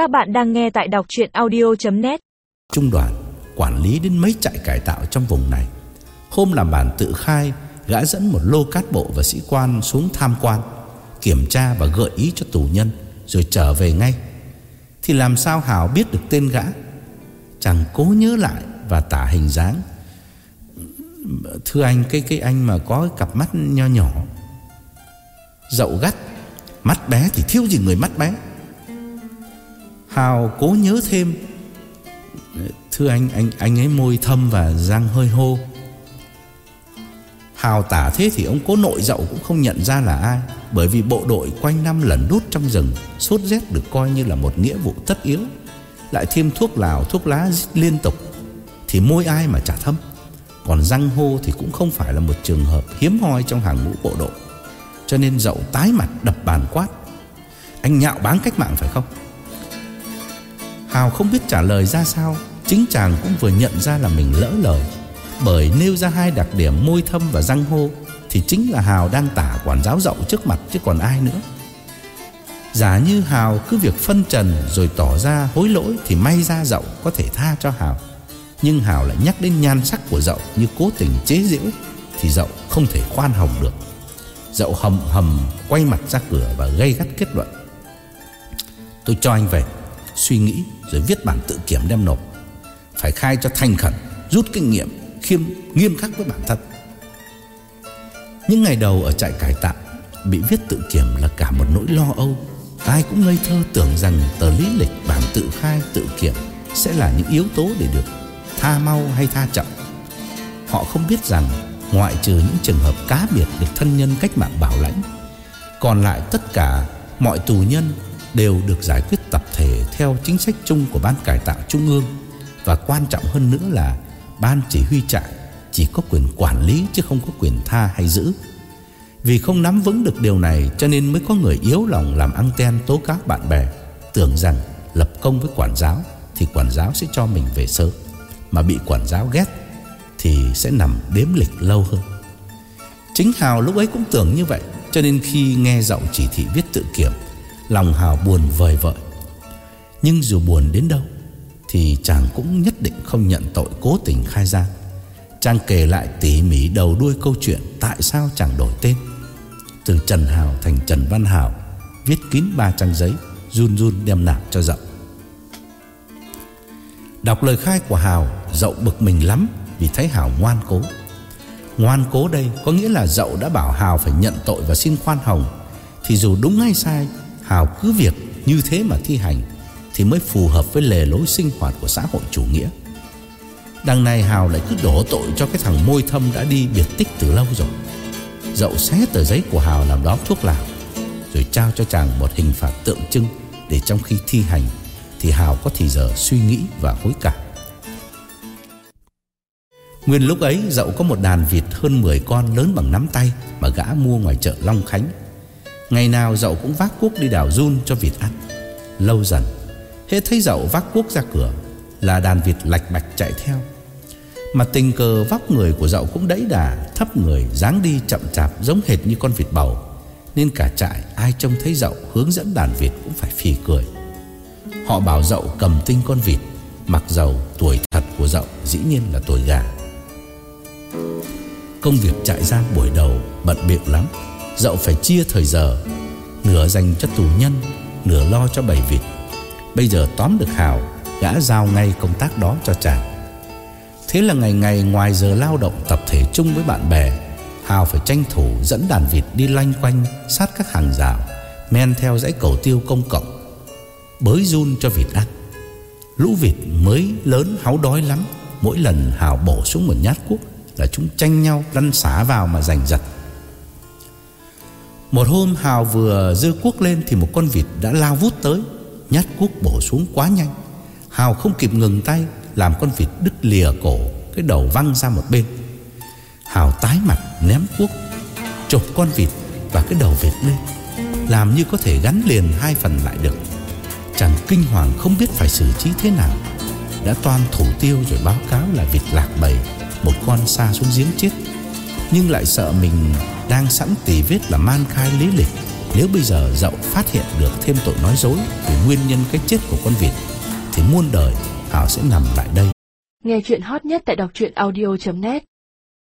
Các bạn đang nghe tại đọc chuyện audio.net Trung đoàn quản lý đến mấy trại cải tạo trong vùng này. Hôm làm bản tự khai, Gã dẫn một lô cát bộ và sĩ quan xuống tham quan, Kiểm tra và gợi ý cho tù nhân, Rồi trở về ngay. Thì làm sao Hảo biết được tên gã? Chàng cố nhớ lại Và tả hình dáng. Thưa anh, Cái cái anh mà có cặp mắt nho nhỏ. Dậu gắt, Mắt bé thì thiếu gì người mắt bé. Hào cố nhớ thêm. Thưa anh Anh anh ấy môi thâm và răng hơi hô. Hào tả thế thì ông cố nội dậu cũng không nhận ra là ai, Bởi vì bộ đội quanh năm lẩn đút trong rừng, Sốt rét được coi như là một nghĩa vụ tất yếu. Lại thêm thuốc lào, thuốc lá liên tục, Thì môi ai mà chả thâm Còn răng hô thì cũng không phải là một trường hợp hiếm hoi trong hàng ngũ bộ đội. Cho nên dậu tái mặt đập bàn quát. Anh nhạo báng cách mạng phải không? Hào không biết trả lời ra sao, Chính chàng cũng vừa nhận ra là mình lỡ lời. Bởi nêu ra hai đặc điểm môi thâm và răng hô, Thì chính là Hào đang tả quản giáo dậu trước mặt chứ còn ai nữa. Giả như Hào cứ việc phân trần rồi tỏ ra hối lỗi Thì may ra dậu có thể tha cho Hào. Nhưng Hào lại nhắc đến nhan sắc của dậu như cố tình chế giễu Thì dậu không thể khoan hồng được. Dậu hầm hầm quay mặt ra cửa và gây gắt kết luận. Tôi cho anh về. Suy nghĩ rồi viết bản tự kiểm đem nộp. Phải khai cho thành khẩn, Rút kinh nghiệm, khiêm, nghiêm khắc với bản thân. Những ngày đầu ở trại cải tạo, Bị viết tự kiểm là cả một nỗi lo âu. Ai cũng ngây thơ tưởng rằng tờ lý lịch, bản tự khai, tự kiểm Sẽ là những yếu tố để được tha mau hay tha chậm. Họ không biết rằng, Ngoại trừ những trường hợp cá biệt được thân nhân cách mạng bảo lãnh, Còn lại tất cả mọi tù nhân đều được giải quyết tập thể theo chính sách chung của Ban Cải tạo Trung ương và quan trọng hơn nữa là Ban Chỉ huy trại chỉ có quyền quản lý chứ không có quyền tha hay giữ. Vì không nắm vững được điều này cho nên mới có người yếu lòng làm anten tố cáo bạn bè, tưởng rằng lập công với quản giáo thì quản giáo sẽ cho mình về sớm, mà bị quản giáo ghét thì sẽ nằm đếm lịch lâu hơn. Chính Hào lúc ấy cũng tưởng như vậy, cho nên khi nghe giọng chỉ thị viết tự kiểm Lòng Hào buồn vời vợi. Nhưng dù buồn đến đâu, Thì chàng cũng nhất định không nhận tội cố tình khai ra. Chàng kể lại tỉ mỉ đầu đuôi câu chuyện Tại sao chàng đổi tên. Từ Trần Hào thành Trần Văn Hào, Viết kín ba trang giấy, Run run đem nạp cho dậu. Đọc lời khai của Hào, Dậu bực mình lắm Vì thấy Hào ngoan cố. Ngoan cố đây có nghĩa là dậu đã bảo Hào phải nhận tội và xin khoan hồng. Thì dù đúng hay sai Hào cứ việc như thế mà thi hành Thì mới phù hợp với lề lối sinh hoạt của xã hội chủ nghĩa. Đằng này Hào lại cứ đổ tội cho cái thằng môi thâm đã đi biệt tích từ lâu rồi. Dậu xé tờ giấy của Hào làm đó thuốc lào, Rồi trao cho chàng một hình phạt tượng trưng Để trong khi thi hành Thì Hào có thì giờ suy nghĩ và hối cải. Nguyên lúc ấy, dậu có một đàn vịt hơn 10 con lớn bằng nắm tay Mà gã mua ngoài chợ Long Khánh. Ngày nào dậu cũng vác cuốc đi đào run cho vịt ăn. Lâu dần, Hết thấy dậu vác cuốc ra cửa, Là đàn vịt lạch bạch chạy theo. Mà tình cờ vóc người của dậu cũng đẫy đà, Thấp người, dáng đi chậm chạp Giống hệt như con vịt bầu. Nên cả trại ai trông thấy dậu Hướng dẫn đàn vịt cũng phải phì cười. Họ bảo dậu cầm tinh con vịt, Mặc dầu tuổi thật của dậu Dĩ nhiên là tuổi gà. Công việc trại giam buổi đầu bận biệu lắm. Dậu phải chia thời giờ, Nửa dành cho tù nhân, Nửa lo cho bầy vịt, Bây giờ tóm được Hào, Gã giao ngay công tác đó cho chàng Thế là ngày ngày ngoài giờ lao động tập thể chung với bạn bè, Hào phải tranh thủ dẫn đàn vịt đi loanh quanh sát các hàng rào, Men theo dãy cầu tiêu công cộng, Bới run cho vịt ăn. Lũ vịt mới lớn háu đói lắm, Mỗi lần Hào bổ xuống một nhát cuốc Là chúng tranh nhau lăn xả vào mà giành giật một hôm Hào vừa dơ cuốc lên Thì một con vịt đã lao vút tới, Nhát cuốc bổ xuống quá nhanh. Hào không kịp ngừng tay, Làm con vịt đứt lìa cổ, Cái đầu văng ra một bên. Hào tái mặt, ném cuốc, Chộp con vịt và cái đầu vịt lên. Làm như có thể gắn liền hai phần lại được. Chàng kinh hoàng không biết phải xử trí thế nào. Đã toan thủ tiêu rồi báo cáo là vịt lạc bầy, Một con xa xuống giếng chết. Nhưng lại sợ mình đang sẵn tỉ vết là man khai lý lịch. Nếu bây giờ dậu phát hiện được thêm tội nói dối Về nguyên nhân cái chết của con vịt Thì muôn đời Hảo sẽ nằm lại đây. Nghe chuyện hot nhất tại đọc truyện audio.net